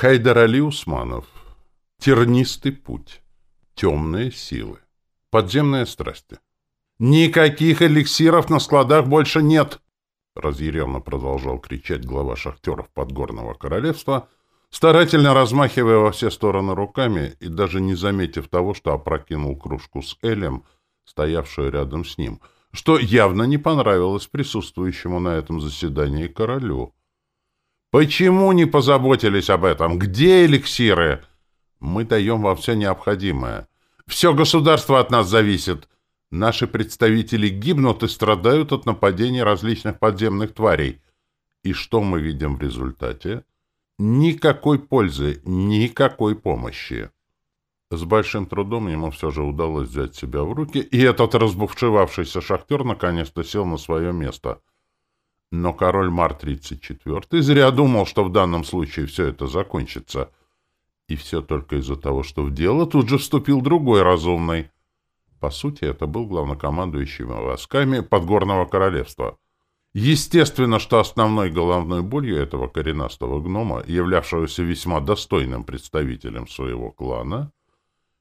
Хайдар Али Усманов. Тернистый путь. Темные силы. Подземные страсти. «Никаких эликсиров на складах больше нет!» Разъяренно продолжал кричать глава шахтеров Подгорного Королевства, старательно размахивая во все стороны руками и даже не заметив того, что опрокинул кружку с Элем, стоявшую рядом с ним, что явно не понравилось присутствующему на этом заседании королю. «Почему не позаботились об этом? Где эликсиры?» «Мы даем вам все необходимое. Все государство от нас зависит. Наши представители гибнут и страдают от нападений различных подземных тварей. И что мы видим в результате? Никакой пользы, никакой помощи». С большим трудом ему все же удалось взять себя в руки, и этот разбухшевавшийся шахтер наконец-то сел на свое место — но король Мар-34 зря думал, что в данном случае все это закончится. И все только из-за того, что в дело тут же вступил другой разумный. По сути, это был главнокомандующий войсками Подгорного Королевства. Естественно, что основной головной болью этого коренастого гнома, являвшегося весьма достойным представителем своего клана,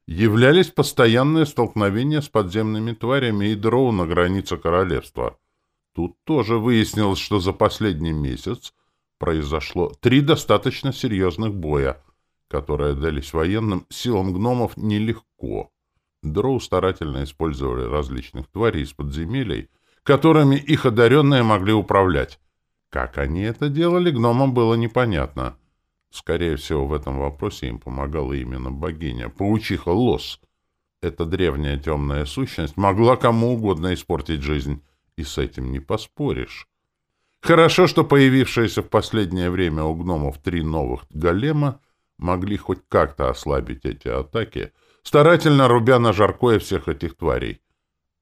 являлись постоянные столкновения с подземными тварями и дроу на границе королевства — Тут тоже выяснилось, что за последний месяц произошло три достаточно серьезных боя, которые дались военным силам гномов нелегко. Дроу старательно использовали различных тварей из подземелий, которыми их одаренные могли управлять. Как они это делали, гномам было непонятно. Скорее всего, в этом вопросе им помогала именно богиня, паучиха Лос. Эта древняя темная сущность могла кому угодно испортить жизнь, и с этим не поспоришь. Хорошо, что появившиеся в последнее время у гномов три новых голема могли хоть как-то ослабить эти атаки, старательно рубя на жаркое всех этих тварей.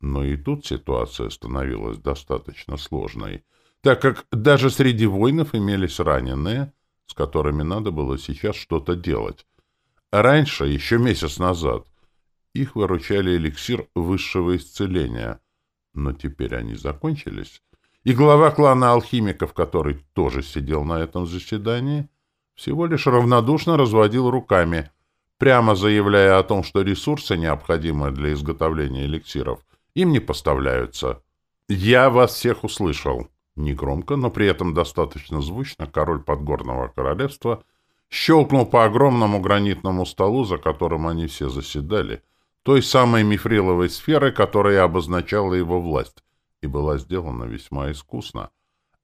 Но и тут ситуация становилась достаточно сложной, так как даже среди воинов имелись раненые, с которыми надо было сейчас что-то делать. Раньше, еще месяц назад, их выручали эликсир высшего исцеления — но теперь они закончились, и глава клана алхимиков, который тоже сидел на этом заседании, всего лишь равнодушно разводил руками, прямо заявляя о том, что ресурсы, необходимые для изготовления эликсиров, им не поставляются. «Я вас всех услышал!» Негромко, но при этом достаточно звучно король Подгорного Королевства щелкнул по огромному гранитному столу, за которым они все заседали — той самой мифриловой сферы, которая обозначала его власть, и была сделана весьма искусно,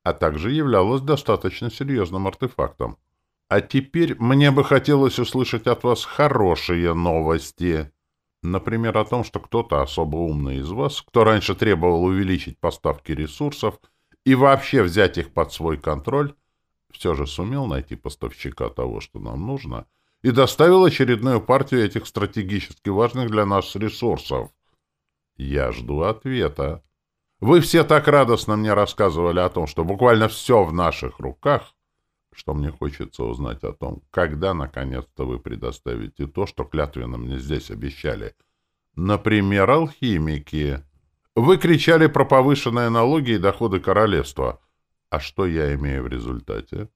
а также являлась достаточно серьезным артефактом. А теперь мне бы хотелось услышать от вас хорошие новости. Например, о том, что кто-то особо умный из вас, кто раньше требовал увеличить поставки ресурсов и вообще взять их под свой контроль, все же сумел найти поставщика того, что нам нужно — и доставил очередную партию этих стратегически важных для нас ресурсов. Я жду ответа. Вы все так радостно мне рассказывали о том, что буквально все в наших руках, что мне хочется узнать о том, когда наконец-то вы предоставите то, что клятвенно мне здесь обещали. Например, алхимики. Вы кричали про повышенные налоги и доходы королевства. А что я имею в результате?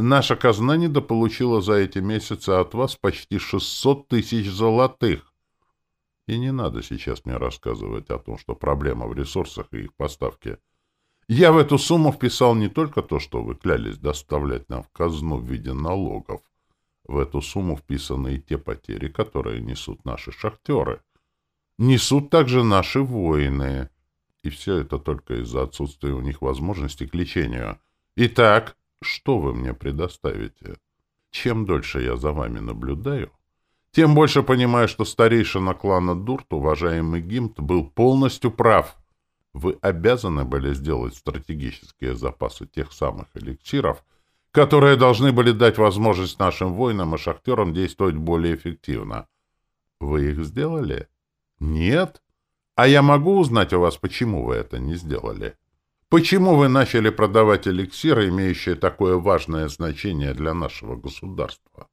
Наша казна недополучила за эти месяцы от вас почти 600 тысяч золотых. И не надо сейчас мне рассказывать о том, что проблема в ресурсах и их поставке. Я в эту сумму вписал не только то, что вы клялись доставлять нам в казну в виде налогов. В эту сумму вписаны и те потери, которые несут наши шахтеры. Несут также наши воины. И все это только из-за отсутствия у них возможности к лечению. Итак, что вы мне предоставите? Чем дольше я за вами наблюдаю, тем больше понимаю, что старейшина клана Дурт, уважаемый Гимт, был полностью прав. Вы обязаны были сделать стратегические запасы тех самых эликсиров, которые должны были дать возможность нашим воинам и шахтерам действовать более эффективно. Вы их сделали? Нет? А я могу узнать у вас, почему вы это не сделали?» Почему вы начали продавать эликсиры, имеющие такое важное значение для нашего государства?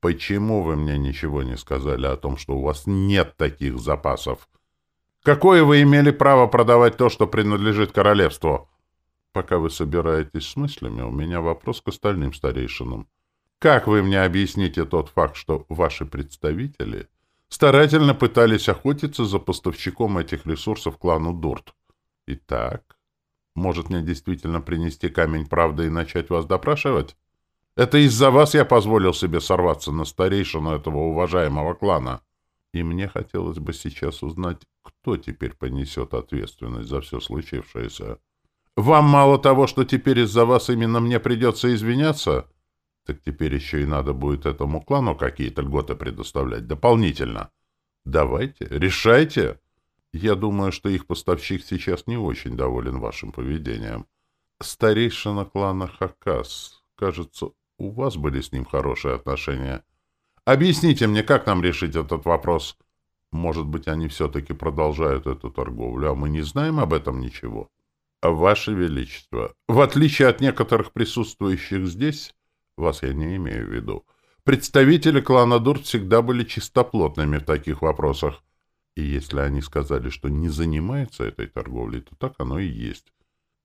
Почему вы мне ничего не сказали о том, что у вас нет таких запасов? Какое вы имели право продавать то, что принадлежит королевству? Пока вы собираетесь с мыслями, у меня вопрос к остальным старейшинам. Как вы мне объясните тот факт, что ваши представители старательно пытались охотиться за поставщиком этих ресурсов клану Дурт? Итак, может мне действительно принести камень правды и начать вас допрашивать? Это из-за вас я позволил себе сорваться на старейшину этого уважаемого клана. И мне хотелось бы сейчас узнать, кто теперь понесет ответственность за все случившееся. Вам мало того, что теперь из-за вас именно мне придется извиняться, так теперь еще и надо будет этому клану какие-то льготы предоставлять дополнительно. Давайте, решайте. Я думаю, что их поставщик сейчас не очень доволен вашим поведением. Старейшина клана Хакас. Кажется, у вас были с ним хорошие отношения. Объясните мне, как нам решить этот вопрос? Может быть, они все-таки продолжают эту торговлю, а мы не знаем об этом ничего? Ваше Величество, в отличие от некоторых присутствующих здесь, вас я не имею в виду, представители клана Дурт всегда были чистоплотными в таких вопросах. И если они сказали, что не занимаются этой торговлей, то так оно и есть.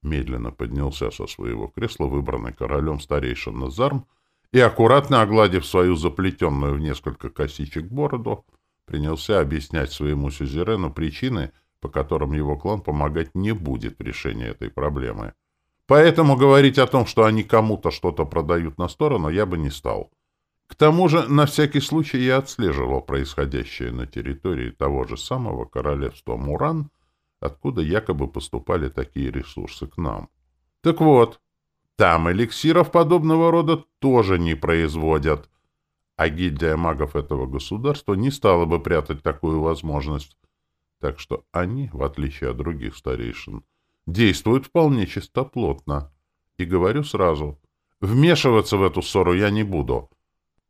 Медленно поднялся со своего кресла выбранный королем старейшин Назарм и, аккуратно огладив свою заплетенную в несколько косичек бороду, принялся объяснять своему сюзерену причины, по которым его клан помогать не будет в решении этой проблемы. Поэтому говорить о том, что они кому-то что-то продают на сторону, я бы не стал. К тому же, на всякий случай я отслеживал происходящее на территории того же самого королевства Муран, откуда якобы поступали такие ресурсы к нам. Так вот, там эликсиров подобного рода тоже не производят, а гильдия магов этого государства не стала бы прятать такую возможность. Так что они, в отличие от других старейшин, действуют вполне чистоплотно. И говорю сразу, вмешиваться в эту ссору я не буду.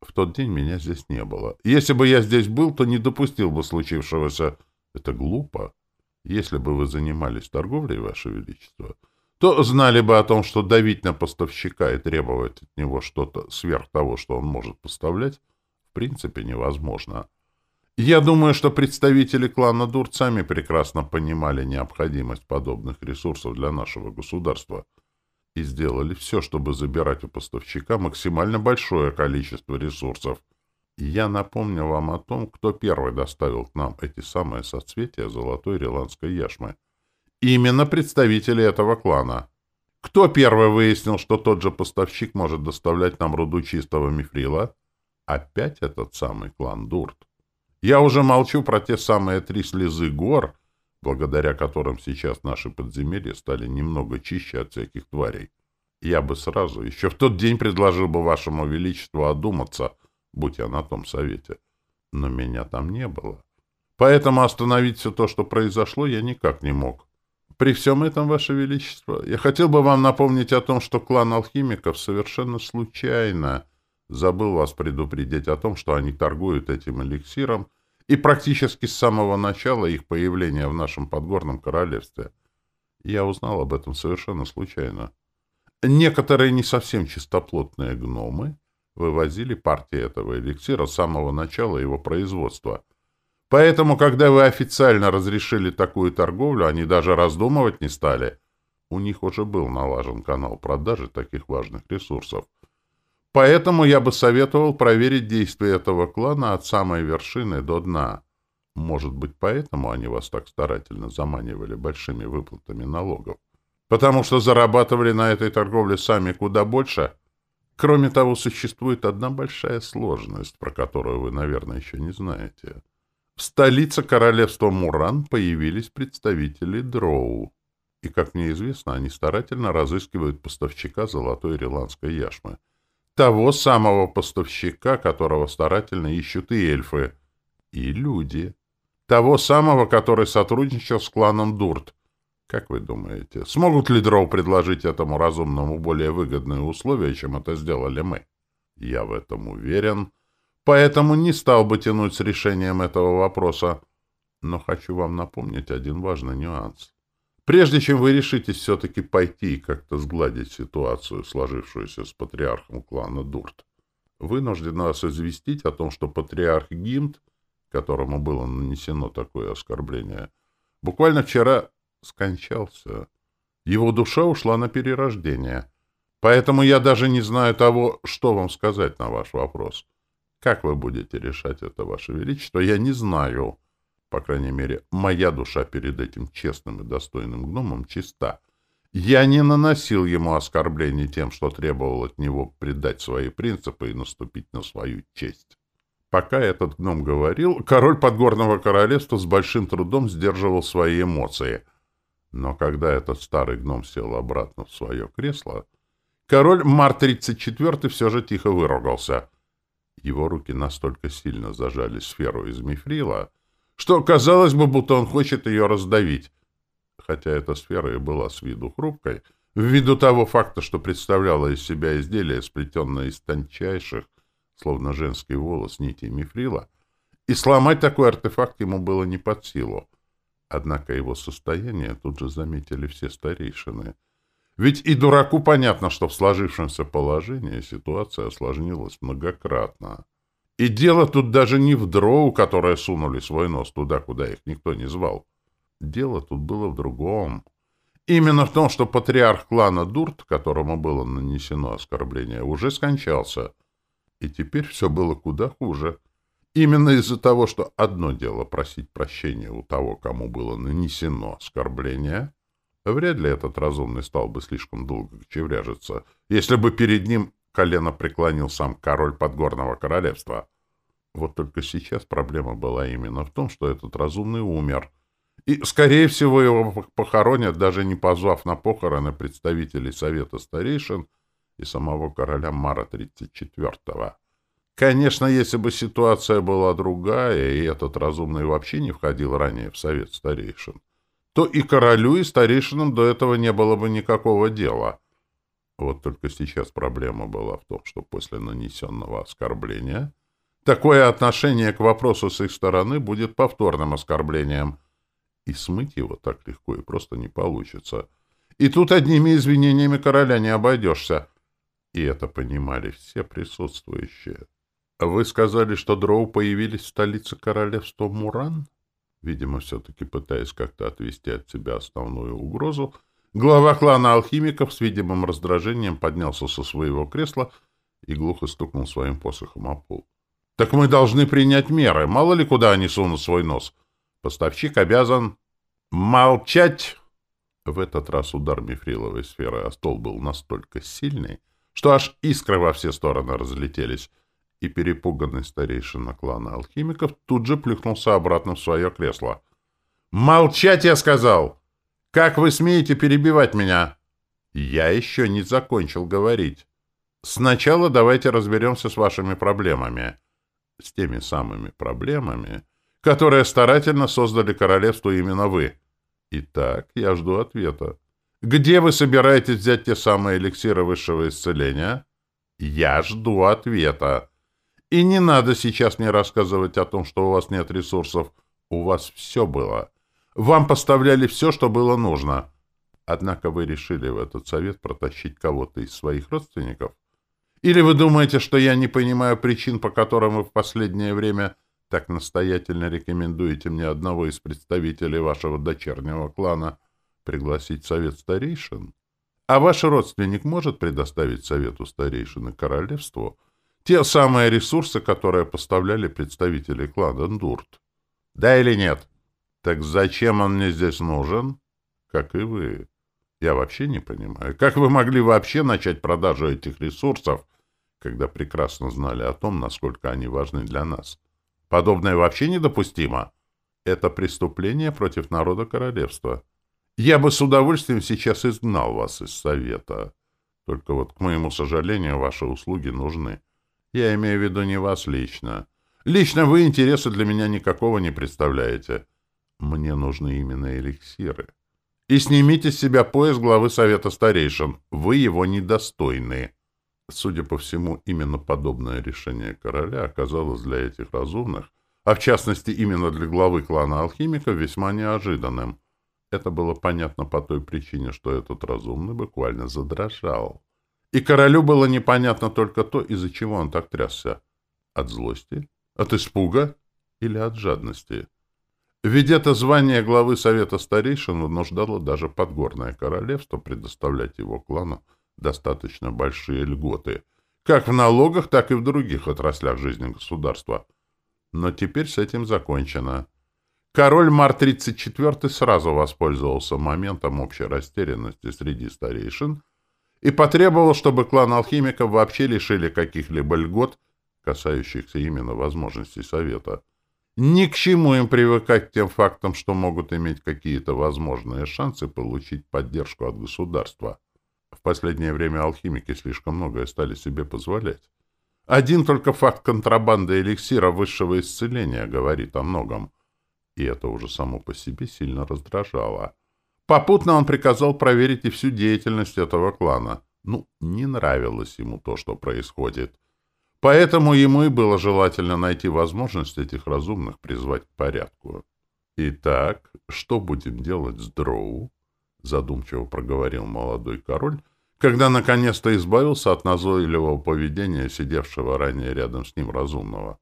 В тот день меня здесь не было. Если бы я здесь был, то не допустил бы случившегося. Это глупо. Если бы вы занимались торговлей, Ваше Величество, то знали бы о том, что давить на поставщика и требовать от него что-то сверх того, что он может поставлять, в принципе невозможно. Я думаю, что представители клана Дурт сами прекрасно понимали необходимость подобных ресурсов для нашего государства и сделали все, чтобы забирать у поставщика максимально большое количество ресурсов – я напомню вам о том, кто первый доставил к нам эти самые соцветия золотой риландской яшмы. Именно представители этого клана. Кто первый выяснил, что тот же поставщик может доставлять нам руду чистого мифрила? Опять этот самый клан Дурт. Я уже молчу про те самые три слезы гор, благодаря которым сейчас наши подземелья стали немного чище от всяких тварей. Я бы сразу, еще в тот день предложил бы вашему величеству одуматься — будь я на том совете. Но меня там не было. Поэтому остановить все то, что произошло, я никак не мог. При всем этом, Ваше Величество, я хотел бы вам напомнить о том, что клан алхимиков совершенно случайно забыл вас предупредить о том, что они торгуют этим эликсиром, и практически с самого начала их появления в нашем подгорном королевстве. Я узнал об этом совершенно случайно. Некоторые не совсем чистоплотные гномы вывозили партии этого эликсира с самого начала его производства. Поэтому, когда вы официально разрешили такую торговлю, они даже раздумывать не стали. У них уже был налажен канал продажи таких важных ресурсов. Поэтому я бы советовал проверить действия этого клана от самой вершины до дна. Может быть, поэтому они вас так старательно заманивали большими выплатами налогов? Потому что зарабатывали на этой торговле сами куда больше — Кроме того, существует одна большая сложность, про которую вы, наверное, еще не знаете. В столице королевства Муран появились представители Дроу. И, как мне известно, они старательно разыскивают поставщика золотой ирландской яшмы. Того самого поставщика, которого старательно ищут и эльфы, и люди. Того самого, который сотрудничал с кланом Дурт, как вы думаете, смогут ли Дроу предложить этому разумному более выгодные условия, чем это сделали мы? Я в этом уверен, поэтому не стал бы тянуть с решением этого вопроса. Но хочу вам напомнить один важный нюанс. Прежде чем вы решитесь все-таки пойти и как-то сгладить ситуацию, сложившуюся с патриархом клана Дурт, вынужден вас известить о том, что патриарх Гимт, которому было нанесено такое оскорбление, буквально вчера скончался. Его душа ушла на перерождение. Поэтому я даже не знаю того, что вам сказать на ваш вопрос. Как вы будете решать это, Ваше Величество, я не знаю. По крайней мере, моя душа перед этим честным и достойным гномом чиста. Я не наносил ему оскорблений тем, что требовал от него предать свои принципы и наступить на свою честь. Пока этот гном говорил, король Подгорного королевства с большим трудом сдерживал свои эмоции. Но когда этот старый гном сел обратно в свое кресло, король Мар-34 все же тихо выругался. Его руки настолько сильно зажали сферу из мифрила, что казалось бы, будто он хочет ее раздавить. Хотя эта сфера и была с виду хрупкой, ввиду того факта, что представляла из себя изделие, сплетенное из тончайших, словно женский волос, нити мифрила, и сломать такой артефакт ему было не под силу. Однако его состояние тут же заметили все старейшины. Ведь и дураку понятно, что в сложившемся положении ситуация осложнилась многократно. И дело тут даже не в дроу, которые сунули свой нос туда, куда их никто не звал. Дело тут было в другом. Именно в том, что патриарх клана Дурт, которому было нанесено оскорбление, уже скончался — и теперь все было куда хуже. Именно из-за того, что одно дело просить прощения у того, кому было нанесено оскорбление, вряд ли этот разумный стал бы слишком долго чевряжиться, если бы перед ним колено преклонил сам король Подгорного королевства. Вот только сейчас проблема была именно в том, что этот разумный умер, и, скорее всего, его похоронят, даже не позвав на похороны представителей Совета Старейшин и самого короля Мара 34-го. Конечно, если бы ситуация была другая, и этот разумный вообще не входил ранее в совет старейшин, то и королю, и старейшинам до этого не было бы никакого дела. Вот только сейчас проблема была в том, что после нанесенного оскорбления такое отношение к вопросу с их стороны будет повторным оскорблением, и смыть его так легко и просто не получится. И тут одними извинениями короля не обойдешься — и это понимали все присутствующие. «Вы сказали, что дроу появились в столице королевства Муран?» Видимо, все-таки пытаясь как-то отвести от себя основную угрозу, глава клана алхимиков с видимым раздражением поднялся со своего кресла и глухо стукнул своим посохом о пол. «Так мы должны принять меры. Мало ли куда они сунут свой нос. Поставщик обязан...» «Молчать!» В этот раз удар мифриловой сферы о стол был настолько сильный, что аж искры во все стороны разлетелись, и перепуганный старейшина клана алхимиков тут же плюхнулся обратно в свое кресло. «Молчать, я сказал! Как вы смеете перебивать меня?» «Я еще не закончил говорить. Сначала давайте разберемся с вашими проблемами. С теми самыми проблемами, которые старательно создали королевство именно вы. Итак, я жду ответа. Где вы собираетесь взять те самые эликсиры высшего исцеления? Я жду ответа. И не надо сейчас мне рассказывать о том, что у вас нет ресурсов. У вас все было. Вам поставляли все, что было нужно. Однако вы решили в этот совет протащить кого-то из своих родственников? Или вы думаете, что я не понимаю причин, по которым вы в последнее время так настоятельно рекомендуете мне одного из представителей вашего дочернего клана пригласить совет старейшин? А ваш родственник может предоставить совету старейшин и королевству те самые ресурсы, которые поставляли представители клана Ндурт? Да или нет? Так зачем он мне здесь нужен? Как и вы. Я вообще не понимаю, как вы могли вообще начать продажу этих ресурсов, когда прекрасно знали о том, насколько они важны для нас? Подобное вообще недопустимо. Это преступление против народа королевства. Я бы с удовольствием сейчас изгнал вас из совета. Только вот, к моему сожалению, ваши услуги нужны. Я имею в виду не вас лично. Лично вы интереса для меня никакого не представляете. Мне нужны именно эликсиры. И снимите с себя пояс главы Совета Старейшин. Вы его недостойны. Судя по всему, именно подобное решение короля оказалось для этих разумных, а в частности именно для главы клана алхимиков, весьма неожиданным — это было понятно по той причине, что этот разумный буквально задрожал. И королю было непонятно только то, из-за чего он так трясся. От злости? От испуга? Или от жадности? Ведь это звание главы Совета Старейшин вынуждало даже Подгорное Королевство предоставлять его клану достаточно большие льготы, как в налогах, так и в других отраслях жизни государства. Но теперь с этим закончено. Король Мар-34 сразу воспользовался моментом общей растерянности среди старейшин и потребовал, чтобы клан алхимиков вообще лишили каких-либо льгот, касающихся именно возможностей Совета. Ни к чему им привыкать к тем фактам, что могут иметь какие-то возможные шансы получить поддержку от государства. В последнее время алхимики слишком многое стали себе позволять. Один только факт контрабанды эликсира высшего исцеления говорит о многом. И это уже само по себе сильно раздражало. Попутно он приказал проверить и всю деятельность этого клана. Ну, не нравилось ему то, что происходит. Поэтому ему и было желательно найти возможность этих разумных призвать к порядку. «Итак, что будем делать с Дроу?» — задумчиво проговорил молодой король, когда наконец-то избавился от назойливого поведения сидевшего ранее рядом с ним разумного.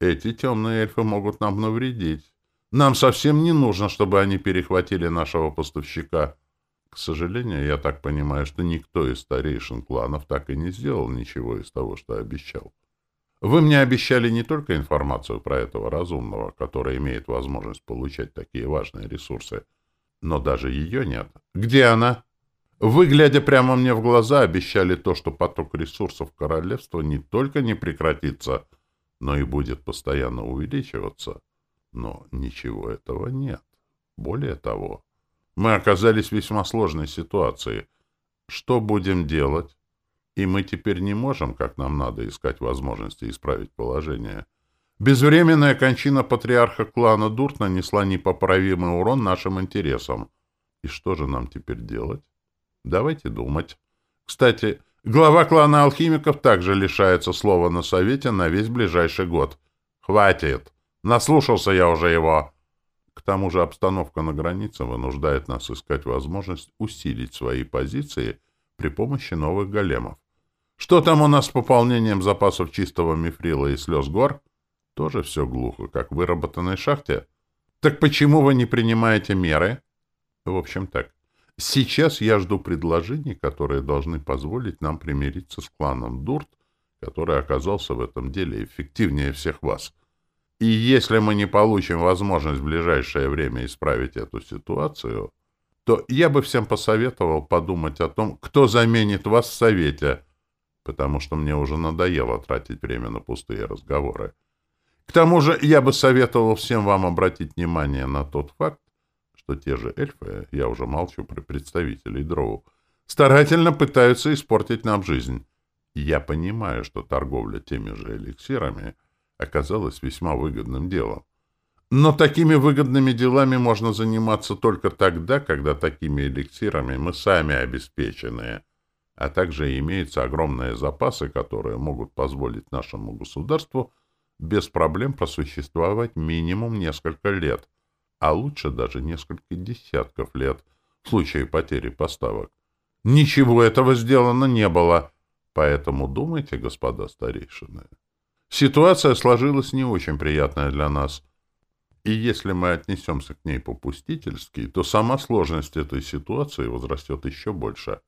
«Эти темные эльфы могут нам навредить. Нам совсем не нужно, чтобы они перехватили нашего поставщика». К сожалению, я так понимаю, что никто из старейшин кланов так и не сделал ничего из того, что обещал. Вы мне обещали не только информацию про этого разумного, который имеет возможность получать такие важные ресурсы, но даже ее нет. Где она? Вы, глядя прямо мне в глаза, обещали то, что поток ресурсов королевства не только не прекратится, но и будет постоянно увеличиваться. Но ничего этого нет. Более того, мы оказались в весьма сложной ситуации. Что будем делать? И мы теперь не можем, как нам надо, искать возможности исправить положение. Безвременная кончина патриарха клана Дурт нанесла непоправимый урон нашим интересам. И что же нам теперь делать? Давайте думать. Кстати, глава клана алхимиков также лишается слова на совете на весь ближайший год. Хватит! Наслушался я уже его. К тому же обстановка на границе вынуждает нас искать возможность усилить свои позиции при помощи новых големов. Что там у нас с пополнением запасов чистого мифрила и слез гор? Тоже все глухо, как в выработанной шахте. Так почему вы не принимаете меры? В общем так. Сейчас я жду предложений, которые должны позволить нам примириться с кланом Дурт, который оказался в этом деле эффективнее всех вас. И если мы не получим возможность в ближайшее время исправить эту ситуацию, то я бы всем посоветовал подумать о том, кто заменит вас в Совете — потому что мне уже надоело тратить время на пустые разговоры. К тому же я бы советовал всем вам обратить внимание на тот факт, что те же эльфы, я уже молчу про представителей дроу, старательно пытаются испортить нам жизнь. Я понимаю, что торговля теми же эликсирами оказалась весьма выгодным делом. Но такими выгодными делами можно заниматься только тогда, когда такими эликсирами мы сами обеспеченные — а также имеются огромные запасы, которые могут позволить нашему государству без проблем просуществовать минимум несколько лет, а лучше даже несколько десятков лет в случае потери поставок. Ничего этого сделано не было, поэтому думайте, господа старейшины. Ситуация сложилась не очень приятная для нас, и если мы отнесемся к ней попустительски, то сама сложность этой ситуации возрастет еще больше.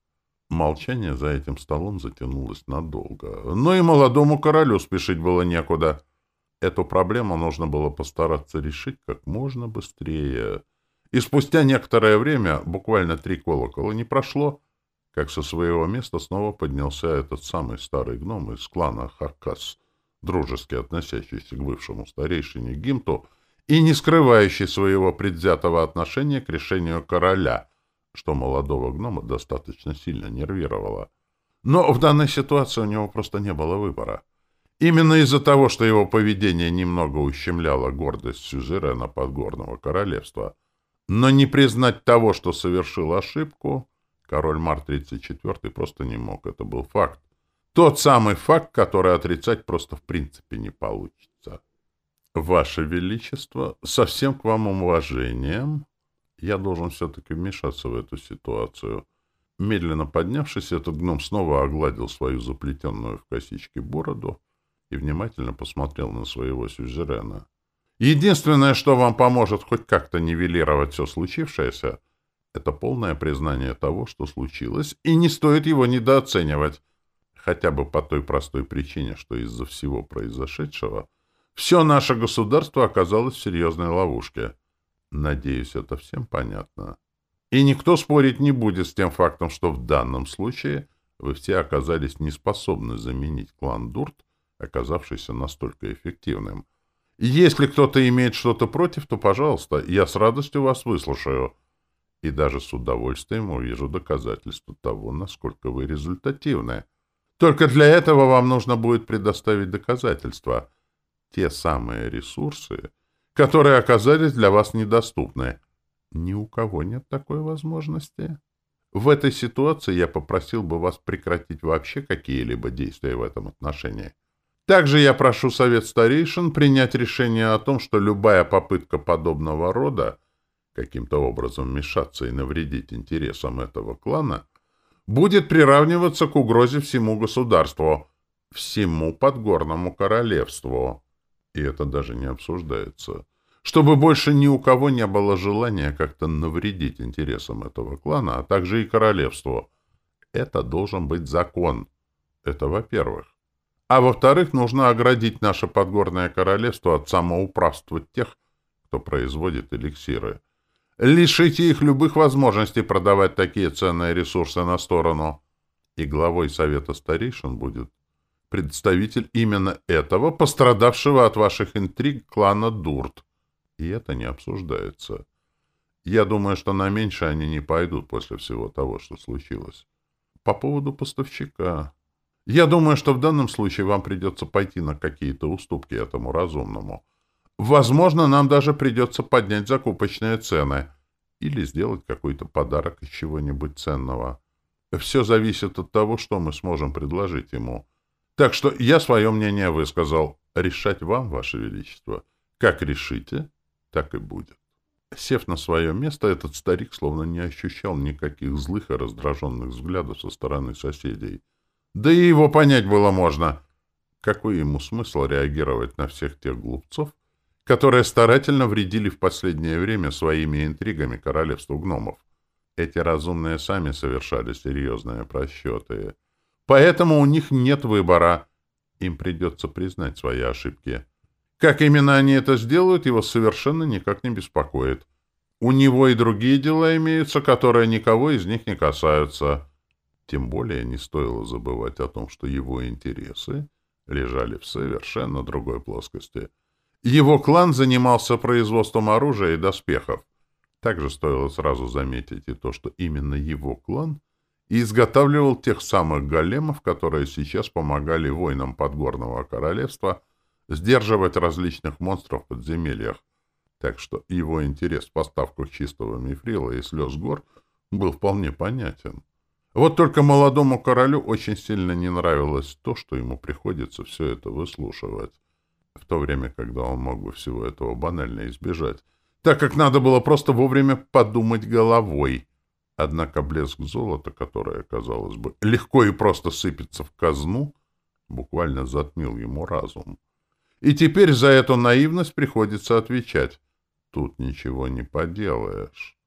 Молчание за этим столом затянулось надолго. Но и молодому королю спешить было некуда. Эту проблему нужно было постараться решить как можно быстрее. И спустя некоторое время, буквально три колокола не прошло, как со своего места снова поднялся этот самый старый гном из клана Хакас, дружески относящийся к бывшему старейшине Гимту и не скрывающий своего предвзятого отношения к решению короля — что молодого гнома достаточно сильно нервировало. Но в данной ситуации у него просто не было выбора. Именно из-за того, что его поведение немного ущемляло гордость сюзерена подгорного королевства. Но не признать того, что совершил ошибку, король Мар-34 просто не мог. Это был факт. Тот самый факт, который отрицать просто в принципе не получится. «Ваше Величество, со всем к вам уважением», я должен все-таки вмешаться в эту ситуацию. Медленно поднявшись, этот гном снова огладил свою заплетенную в косички бороду и внимательно посмотрел на своего сюзерена. Единственное, что вам поможет хоть как-то нивелировать все случившееся, Это полное признание того, что случилось, и не стоит его недооценивать. Хотя бы по той простой причине, что из-за всего произошедшего все наше государство оказалось в серьезной ловушке. Надеюсь, это всем понятно. И никто спорить не будет с тем фактом, что в данном случае вы все оказались неспособны заменить клан Дурт, оказавшийся настолько эффективным. Если кто-то имеет что-то против, то, пожалуйста, я с радостью вас выслушаю. И даже с удовольствием увижу доказательства того, насколько вы результативны. Только для этого вам нужно будет предоставить доказательства. Те самые ресурсы, которые оказались для вас недоступны. Ни у кого нет такой возможности. В этой ситуации я попросил бы вас прекратить вообще какие-либо действия в этом отношении. Также я прошу Совет Старейшин принять решение о том, что любая попытка подобного рода каким-то образом вмешаться и навредить интересам этого клана будет приравниваться к угрозе всему государству, всему подгорному королевству. И это даже не обсуждается. Чтобы больше ни у кого не было желания как-то навредить интересам этого клана, а также и королевству. Это должен быть закон. Это во-первых. А во-вторых, нужно оградить наше подгорное королевство от самоуправства тех, кто производит эликсиры. Лишите их любых возможностей продавать такие ценные ресурсы на сторону. И главой Совета Старейшин будет представитель именно этого, пострадавшего от ваших интриг клана Дурт. И это не обсуждается. Я думаю, что на меньше они не пойдут после всего того, что случилось. По поводу поставщика. Я думаю, что в данном случае вам придется пойти на какие-то уступки этому разумному. Возможно, нам даже придется поднять закупочные цены или сделать какой-то подарок из чего-нибудь ценного. Все зависит от того, что мы сможем предложить ему. Так что я свое мнение высказал. Решать вам, Ваше Величество. Как решите, так и будет. Сев на свое место, этот старик словно не ощущал никаких злых и раздраженных взглядов со стороны соседей. Да и его понять было можно. Какой ему смысл реагировать на всех тех глупцов, которые старательно вредили в последнее время своими интригами королевству гномов? Эти разумные сами совершали серьезные просчеты. Поэтому у них нет выбора. Им придется признать свои ошибки. Как именно они это сделают, его совершенно никак не беспокоит. У него и другие дела имеются, которые никого из них не касаются. Тем более не стоило забывать о том, что его интересы лежали в совершенно другой плоскости. Его клан занимался производством оружия и доспехов. Также стоило сразу заметить и то, что именно его клан изготавливал тех самых големов, которые сейчас помогали воинам Подгорного Королевства сдерживать различных монстров в подземельях. Так что его интерес в поставках чистого мифрила и слез гор был вполне понятен. Вот только молодому королю очень сильно не нравилось то, что ему приходится все это выслушивать, в то время, когда он мог бы всего этого банально избежать, так как надо было просто вовремя подумать головой. Однако блеск золота, которое, казалось бы, легко и просто сыпется в казну, буквально затмил ему разум. И теперь за эту наивность приходится отвечать. Тут ничего не поделаешь.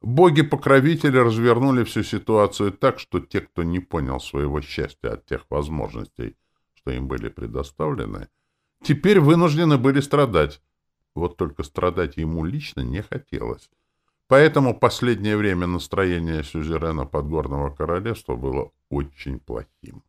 Боги-покровители развернули всю ситуацию так, что те, кто не понял своего счастья от тех возможностей, что им были предоставлены, теперь вынуждены были страдать. Вот только страдать ему лично не хотелось. Поэтому последнее время настроение сюзерена Подгорного Королевства было очень плохим.